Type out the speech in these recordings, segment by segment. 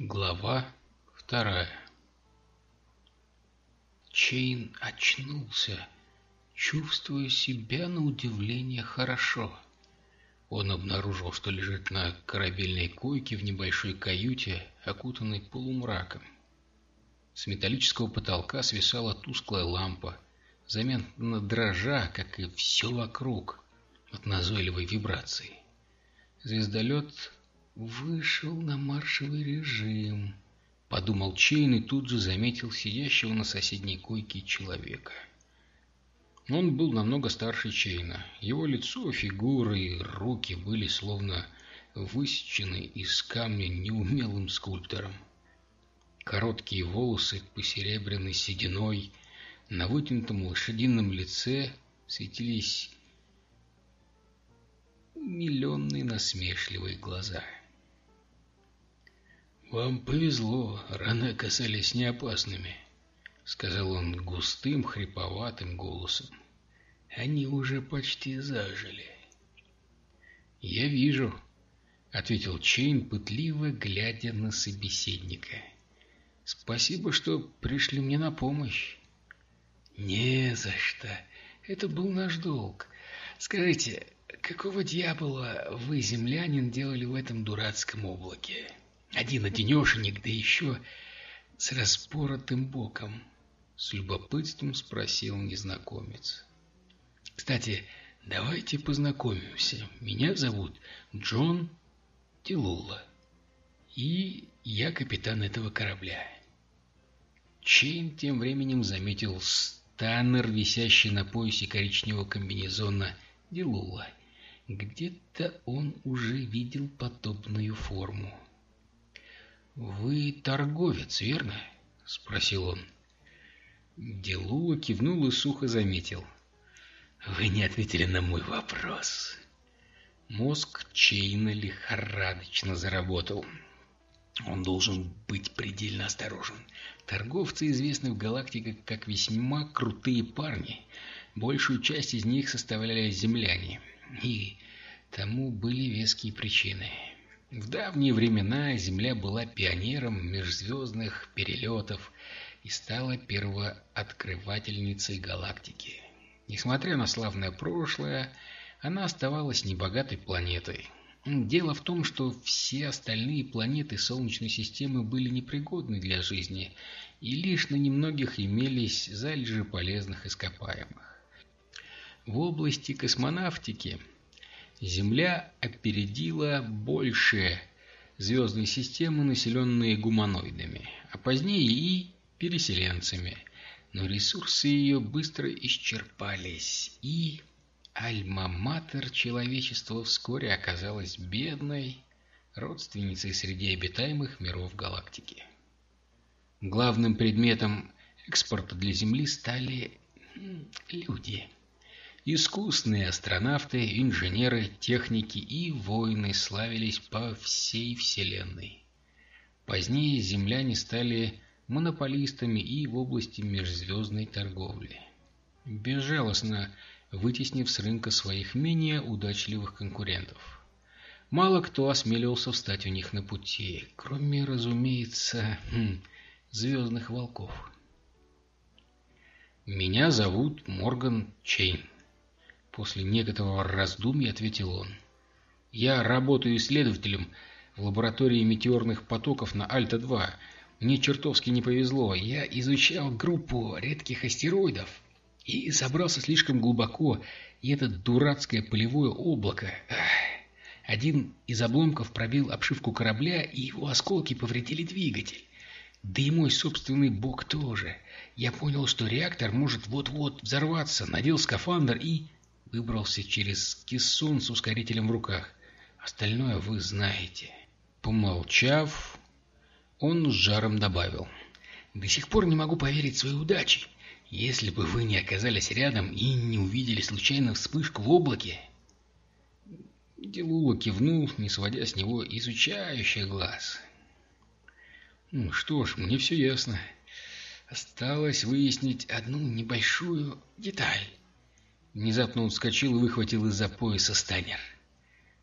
Глава вторая Чейн очнулся, чувствуя себя на удивление хорошо. Он обнаружил, что лежит на корабельной койке в небольшой каюте, окутанной полумраком. С металлического потолка свисала тусклая лампа, заметно дрожа, как и все вокруг, от назойливой вибрации. Звездолет вышел на маршевый режим, подумал Чейн и тут же заметил сидящего на соседней койке человека. Он был намного старше Чейна. Его лицо, фигура и руки были словно высечены из камня неумелым скульптором. Короткие волосы посеребрены сединой, на вытянутом лошадином лице светились миллионные насмешливые глаза. «Вам повезло, раны оказались неопасными», — сказал он густым, хриповатым голосом. «Они уже почти зажили». «Я вижу», — ответил Чейн, пытливо глядя на собеседника. «Спасибо, что пришли мне на помощь». «Не за что. Это был наш долг. Скажите, какого дьявола вы, землянин, делали в этом дурацком облаке?» Один-одинешенек, да еще с распоротым боком. С любопытством спросил незнакомец. Кстати, давайте познакомимся. Меня зовут Джон Тилула. И я капитан этого корабля. Чейн тем временем заметил станнер, висящий на поясе коричневого комбинезона Дилула. Где-то он уже видел подобную форму. «Вы торговец, верно?» — спросил он. Делула кивнул и сухо заметил. «Вы не ответили на мой вопрос». Мозг Чейна лихорадочно заработал. Он должен быть предельно осторожен. Торговцы известны в галактике как весьма крутые парни. Большую часть из них составляли земляне. И тому были веские причины. В давние времена Земля была пионером межзвездных перелетов и стала первооткрывательницей галактики. Несмотря на славное прошлое, она оставалась небогатой планетой. Дело в том, что все остальные планеты Солнечной системы были непригодны для жизни, и лишь на немногих имелись залежи полезных ископаемых. В области космонавтики Земля опередила большие звездные системы, населенные гуманоидами, а позднее и переселенцами. Но ресурсы ее быстро исчерпались, и альма-матер человечества вскоре оказалась бедной родственницей среди обитаемых миров галактики. Главным предметом экспорта для Земли стали люди – Искусные астронавты, инженеры, техники и воины славились по всей Вселенной. Позднее земляне стали монополистами и в области межзвездной торговли, безжалостно вытеснив с рынка своих менее удачливых конкурентов. Мало кто осмеливался встать у них на пути, кроме, разумеется, хм, звездных волков. «Меня зовут Морган Чейн», После некоторого раздумья ответил он. «Я работаю исследователем в лаборатории метеорных потоков на Альта-2. Мне чертовски не повезло. Я изучал группу редких астероидов и забрался слишком глубоко, и это дурацкое полевое облако. Один из обломков пробил обшивку корабля, и его осколки повредили двигатель. Да и мой собственный бок тоже. Я понял, что реактор может вот-вот взорваться, надел скафандр и выбрался через кессон с ускорителем в руках. Остальное вы знаете. Помолчав, он с жаром добавил. До сих пор не могу поверить в свои удачи. Если бы вы не оказались рядом и не увидели случайно вспышку в облаке... Делула кивнул, не сводя с него изучающих глаз. Ну что ж, мне все ясно. Осталось выяснить одну небольшую деталь. Внезапно он вскочил и выхватил из-за пояса станнер.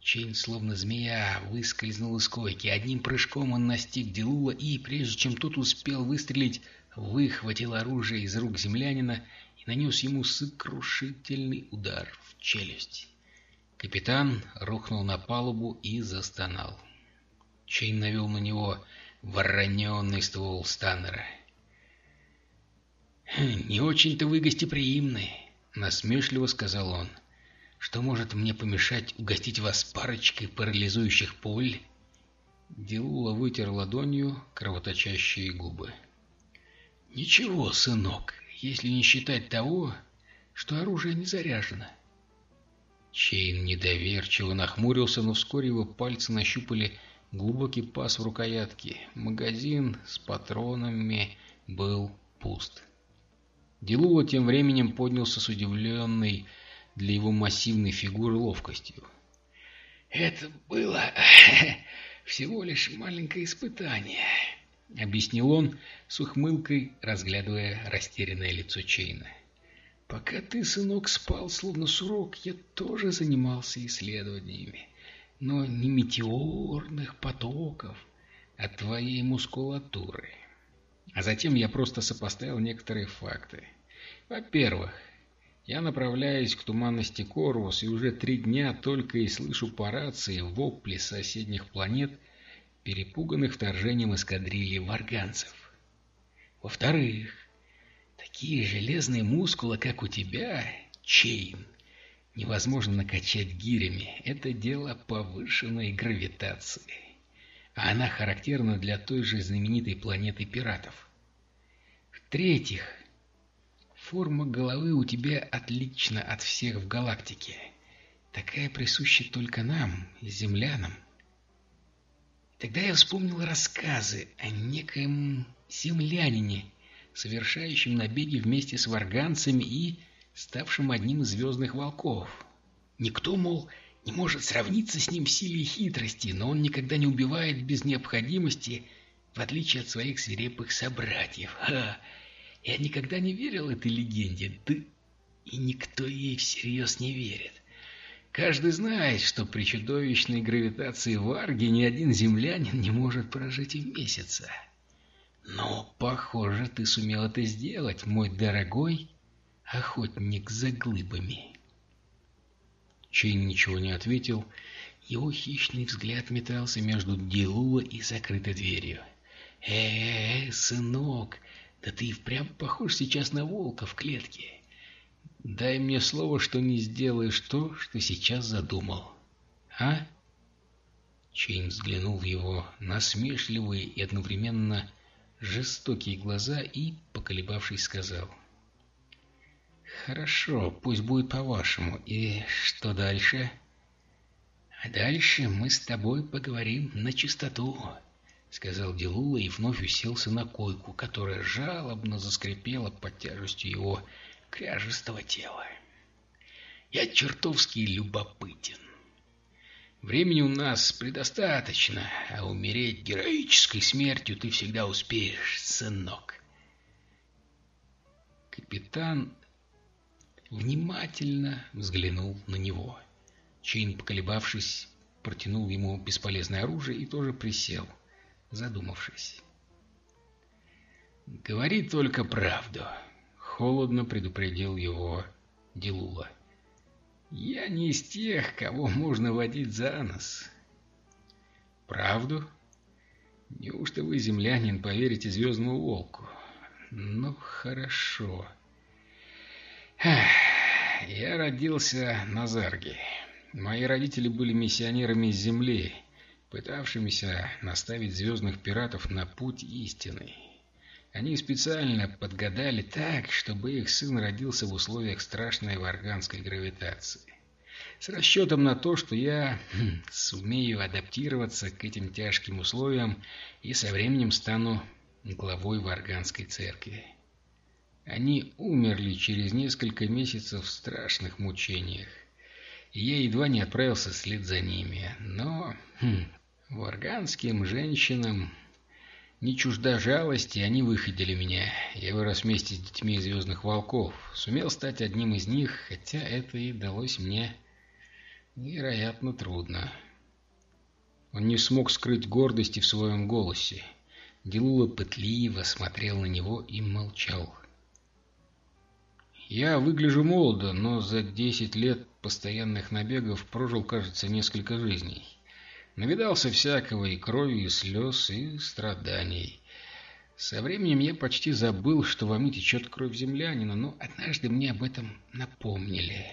Чейн, словно змея, выскользнул из койки. Одним прыжком он настиг Делула и, прежде чем тот успел выстрелить, выхватил оружие из рук землянина и нанес ему сокрушительный удар в челюсть. Капитан рухнул на палубу и застонал. Чейн навел на него вороненный ствол станнера. «Не очень-то вы гостеприимны», — насмешливо сказал он. «Что может мне помешать угостить вас парочкой парализующих пуль?» Делула вытер ладонью кровоточащие губы. «Ничего, сынок, если не считать того, что оружие не заряжено». Чейн недоверчиво нахмурился, но вскоре его пальцы нащупали глубокий паз в рукоятке. Магазин с патронами был пуст. Делула тем временем поднялся с удивленной для его массивной фигуры ловкостью. «Это было всего лишь маленькое испытание», — объяснил он с ухмылкой, разглядывая растерянное лицо Чейна. «Пока ты, сынок, спал, словно сурок, я тоже занимался исследованиями, но не метеорных потоков, а твоей мускулатуры». А затем я просто сопоставил некоторые факты. Во-первых, я направляюсь к туманности Корвус и уже три дня только и слышу по рации вопли соседних планет, перепуганных вторжением эскадрильи варганцев. Во-вторых, такие железные мускулы, как у тебя, Чейн, невозможно накачать гирями. Это дело повышенной гравитации а она характерна для той же знаменитой планеты пиратов. В-третьих, форма головы у тебя отлична от всех в галактике. Такая присуща только нам, землянам. Тогда я вспомнил рассказы о некоем землянине, совершающем набеги вместе с варганцами и ставшим одним из звездных волков. Никто, мол, не может сравниться с ним в силе и хитрости, но он никогда не убивает без необходимости, в отличие от своих свирепых собратьев. Ха! Я никогда не верил этой легенде, да и никто ей всерьез не верит. Каждый знает, что при чудовищной гравитации Варги ни один землянин не может прожить и месяца. Но, похоже, ты сумел это сделать, мой дорогой охотник за глыбами. Чейн ничего не ответил. Его хищный взгляд метался между Дилула и закрытой дверью. Э э сынок, да ты и впрямь похож сейчас на волка в клетке. Дай мне слово, что не сделаешь то, что сейчас задумал. А?» Чейн взглянул в его насмешливые и одновременно жестокие глаза и, поколебавшись, сказал — Хорошо, пусть будет по-вашему. И что дальше? А дальше мы с тобой поговорим на чистоту, сказал Делула и вновь уселся на койку, которая жалобно заскрипела под тяжестью его кряжестого тела. Я чертовски любопытен. Времени у нас предостаточно, а умереть героической смертью ты всегда успеешь, сынок. Капитан внимательно взглянул на него. Чейн, поколебавшись, протянул ему бесполезное оружие и тоже присел, задумавшись. «Говори только правду», — холодно предупредил его Делула. «Я не из тех, кого можно водить за нос». «Правду? Неужто вы, землянин, поверите Звездному Волку? Ну, хорошо». Я родился на Зарге. Мои родители были миссионерами с Земли, пытавшимися наставить звездных пиратов на путь истины. Они специально подгадали так, чтобы их сын родился в условиях страшной варганской гравитации. С расчетом на то, что я хм, сумею адаптироваться к этим тяжким условиям и со временем стану главой варганской церкви. Они умерли через несколько месяцев в страшных мучениях. И я едва не отправился вслед за ними. Но хм, варганским женщинам не чужда жалости, они выходили меня. Я вырос вместе с детьми Звездных Волков. Сумел стать одним из них, хотя это и далось мне Вероятно, трудно. Он не смог скрыть гордости в своем голосе. Делула пытливо смотрел на него и молчал. Я выгляжу молодо, но за десять лет постоянных набегов прожил, кажется, несколько жизней. Навидался всякого и крови, и слез, и страданий. Со временем я почти забыл, что во мне течет кровь землянина, но однажды мне об этом напомнили.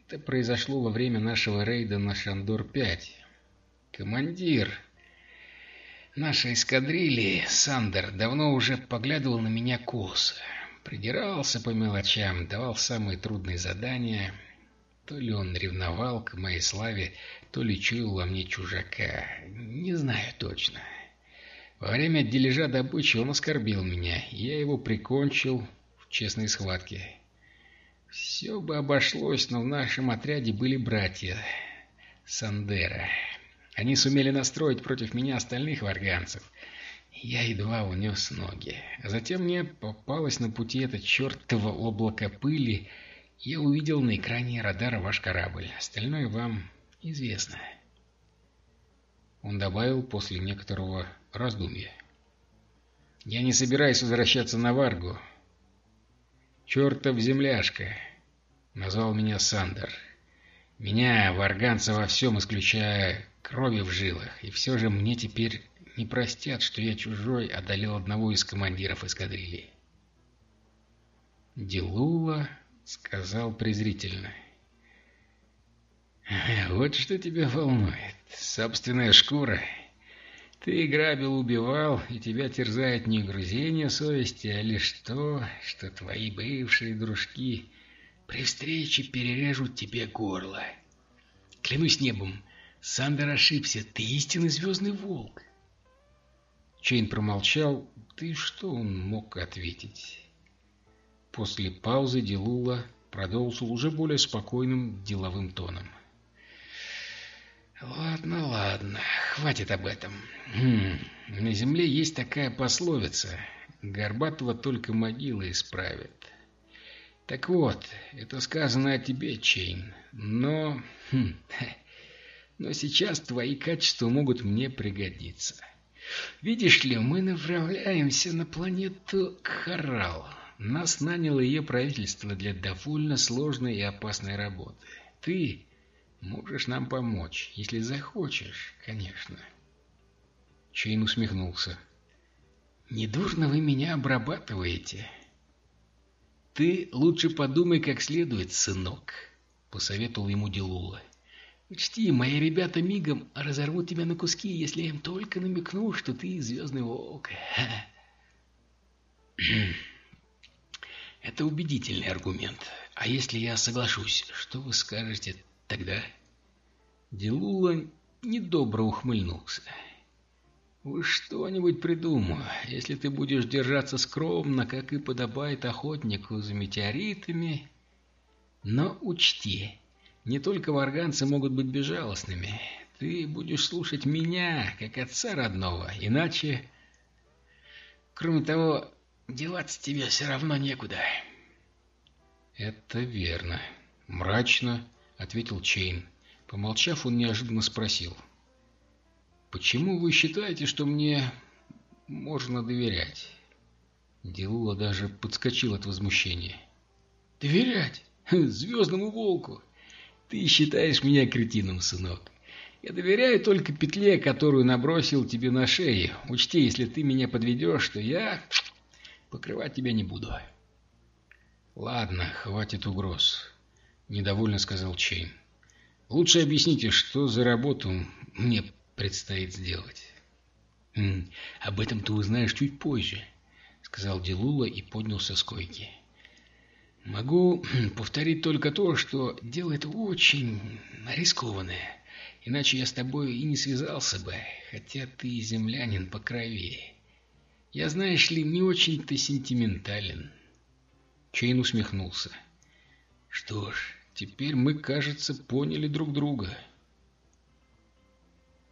Это произошло во время нашего рейда на Шандор-5. Командир нашей эскадрильи, Сандер, давно уже поглядывал на меня косо. Придирался по мелочам, давал самые трудные задания. То ли он ревновал к моей славе, то ли чуял во мне чужака. Не знаю точно. Во время дележа добычи он оскорбил меня, я его прикончил в честной схватке. Все бы обошлось, но в нашем отряде были братья Сандера. Они сумели настроить против меня остальных варганцев — я едва унес ноги. Затем мне попалось на пути это чертово облако пыли. Я увидел на экране радара ваш корабль. Остальное вам известно. Он добавил после некоторого раздумья. Я не собираюсь возвращаться на Варгу. Чертов земляшка, назвал меня Сандер. Меня, варганца, во всем, исключая крови в жилах, и все же мне теперь не простят, что я чужой одолел одного из командиров эскадрильи. Делула сказал презрительно. «Вот что тебя волнует. Собственная шкура. Ты грабил, убивал, и тебя терзает не угрызение совести, а лишь то, что твои бывшие дружки при встрече перережут тебе горло. Клянусь небом, Сандер ошибся, ты истинный звездный волк. Чейн промолчал. Да и что он мог ответить? После паузы Делула продолжил уже более спокойным деловым тоном. «Ладно, ладно, хватит об этом. Хм, на земле есть такая пословица. Горбатого только могила исправит. Так вот, это сказано о тебе, Чейн. Но... Хм, но сейчас твои качества могут мне пригодиться. Видишь ли, мы направляемся на планету Харал. Нас наняло ее правительство для довольно сложной и опасной работы. Ты можешь нам помочь, если захочешь, конечно. Чейн усмехнулся. Недурно вы меня обрабатываете. Ты лучше подумай как следует, сынок, посоветовал ему Делула. Учти, мои ребята мигом разорвут тебя на куски, если я им только намекну, что ты звездный волк. Это убедительный аргумент. А если я соглашусь, что вы скажете тогда? Делула недобро ухмыльнулся. Вы что-нибудь придумай, если ты будешь держаться скромно, как и подобает охотнику за метеоритами. Но учти, не только варганцы могут быть безжалостными. Ты будешь слушать меня, как отца родного, иначе... Кроме того, деваться тебе все равно некуда. Это верно. Мрачно, ответил Чейн. Помолчав, он неожиданно спросил. «Почему вы считаете, что мне можно доверять?» Делула даже подскочил от возмущения. «Доверять? Звездному волку! Ты считаешь меня кретином, сынок. Я доверяю только петле, которую набросил тебе на шею. Учти, если ты меня подведешь, то я покрывать тебя не буду. Ладно, хватит угроз, недовольно сказал Чейн. Лучше объясните, что за работу мне предстоит сделать. об этом ты узнаешь чуть позже, сказал Делула и поднялся с койки. Могу повторить только то, что дело это очень рискованное. Иначе я с тобой и не связался бы, хотя ты землянин по крови. Я, знаешь ли, не очень-то сентиментален. Чейн усмехнулся. Что ж, теперь мы, кажется, поняли друг друга.